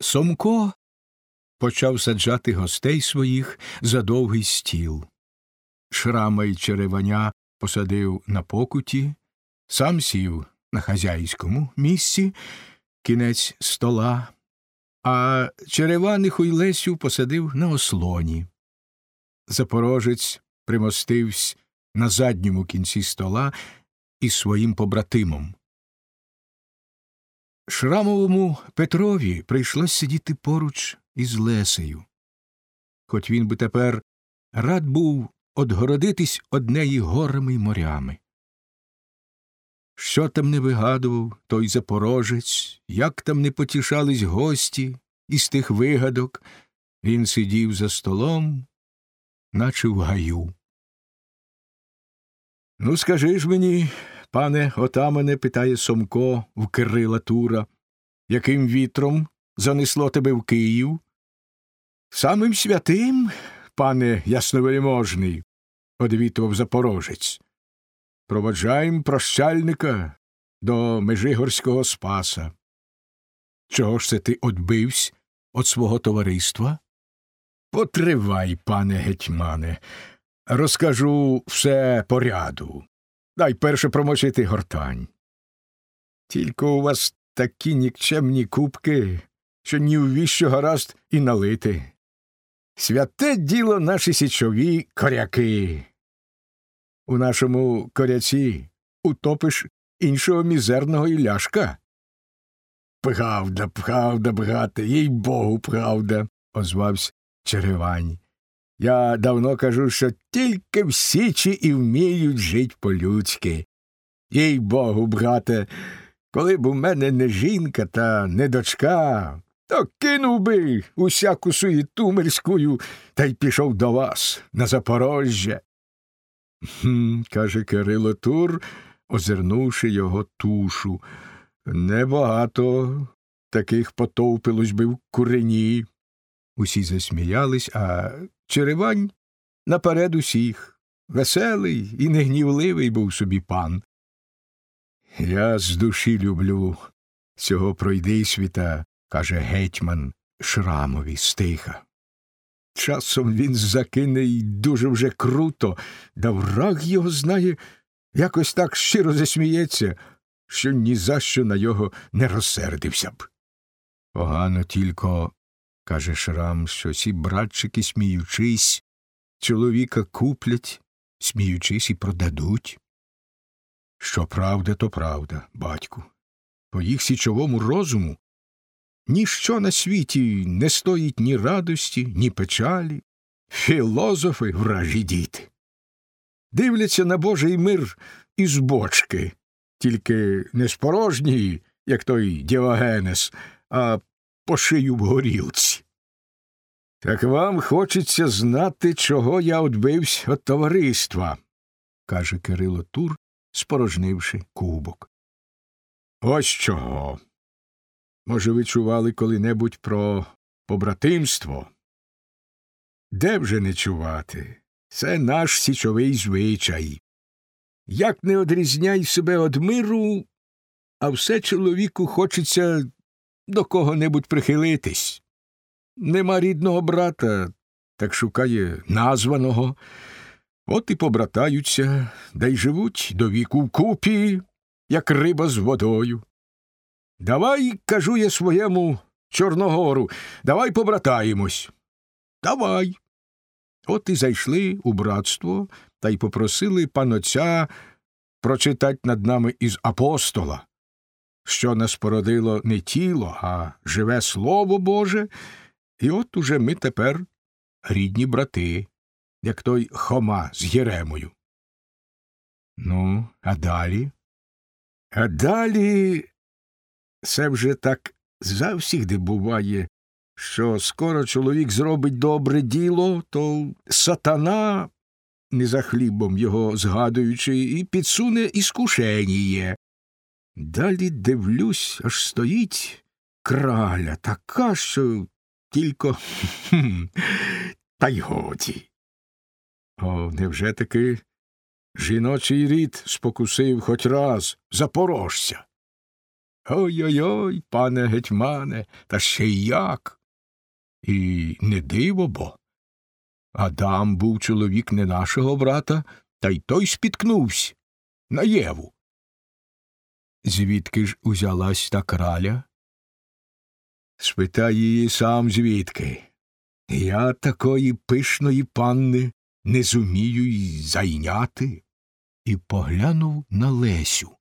Сомко почав саджати гостей своїх за довгий стіл. Шрама й череваня посадив на покуті, сам сів на хазяйському місці, кінець стола, а череваних й Лесю посадив на ослоні. Запорожець примостився на задньому кінці стола із своїм побратимом. Шрамовому Петрові прийшлось сидіти поруч із Лесею. Хоч він би тепер рад був одгородитись однеї горами й морями. Що там не вигадував той запорожець, як там не потішались гості із тих вигадок, він сидів за столом, наче в гаю. Ну, скажи ж мені, пане отамане, питає Сомко в Кирила Тура, яким вітром занесло тебе в Київ? Самим святим, пане ясновельможний, одвітував запорожець. Проводжаєм прощальника до Межигорського спаса. Чого ж це ти одбивсь від свого товариства? Потривай, пане гетьмане, розкажу все по ряду. Дай перше промочити гортань. Тільки у вас такі нікчемні кубки, що ні в віщо гаразд і налити. Святе діло наші січові коряки. У нашому коряці утопиш іншого мізерного іляшка. Правда, правда, брате, їй богу, правда, озвався Черевань. Я давно кажу, що тільки в Січі і вміють жить по-людськи. Їй богу, брате, коли б у мене не жінка та не дочка, то кинув би усяку суєту мирськую та й пішов до вас на Запорожжя. «Хм», – каже Кирило Тур, озирнувши його тушу. Небагато таких потовпилось би в курені. Усі засміялись, а Черевань наперед усіх. Веселий і негнівливий був собі пан. Я з душі люблю цього пройдисвіта, каже гетьман Шрамові стиха. Часом він закине й дуже вже круто, да враг його знає, якось так щиро засміється, що ні за що на його не розсердився б. Погано тільки, каже Шрам, що ці братчики, сміючись, чоловіка куплять, сміючись і продадуть. Що правда, то правда, батьку. По їх січовому розуму ніщо на світі не стоїть ні радості, ні печалі. Філозофи вражі діти. Дивляться на Божий мир із бочки, тільки не з порожньої, як той Діогенес, а по шию в горілці. Так вам хочеться знати, чого я відбився від товариства, каже Кирило Тур, спорожнивши кубок. Ось чого. Може, ви чували коли-небудь про побратимство? Де вже не чувати? Це наш січовий звичай. Як не одрізняй себе од миру, а все чоловіку хочеться до кого-небудь прихилитись. Нема рідного брата, так шукає названого. От і побратаються, да й живуть до віку вкупі, як риба з водою. Давай, кажу я своєму Чорногору, давай побратаємось. Давай. От і зайшли у братство та й попросили панотця прочитать над нами із апостола, що нас породило не тіло, а живе Слово Боже, і от уже ми тепер рідні брати, як той Хома з Єремою. Ну, а далі? А далі це вже так завсігди буває, що скоро чоловік зробить добре діло, то сатана, не за хлібом його згадуючи, і підсуне іскушеніє. Далі дивлюсь, аж стоїть краля така, що тільки та й годі. О, невже таки жіночий рід спокусив хоч раз запорожця? Ой-ой-ой, пане гетьмане, та ще й як. І не диво бо. Адам був чоловік не нашого брата, та й той спіткнувся на Єву. Звідки ж узялась та краля? Спитай її сам звідки. Я такої пишної панни не зумію й зайняти. І поглянув на Лесю.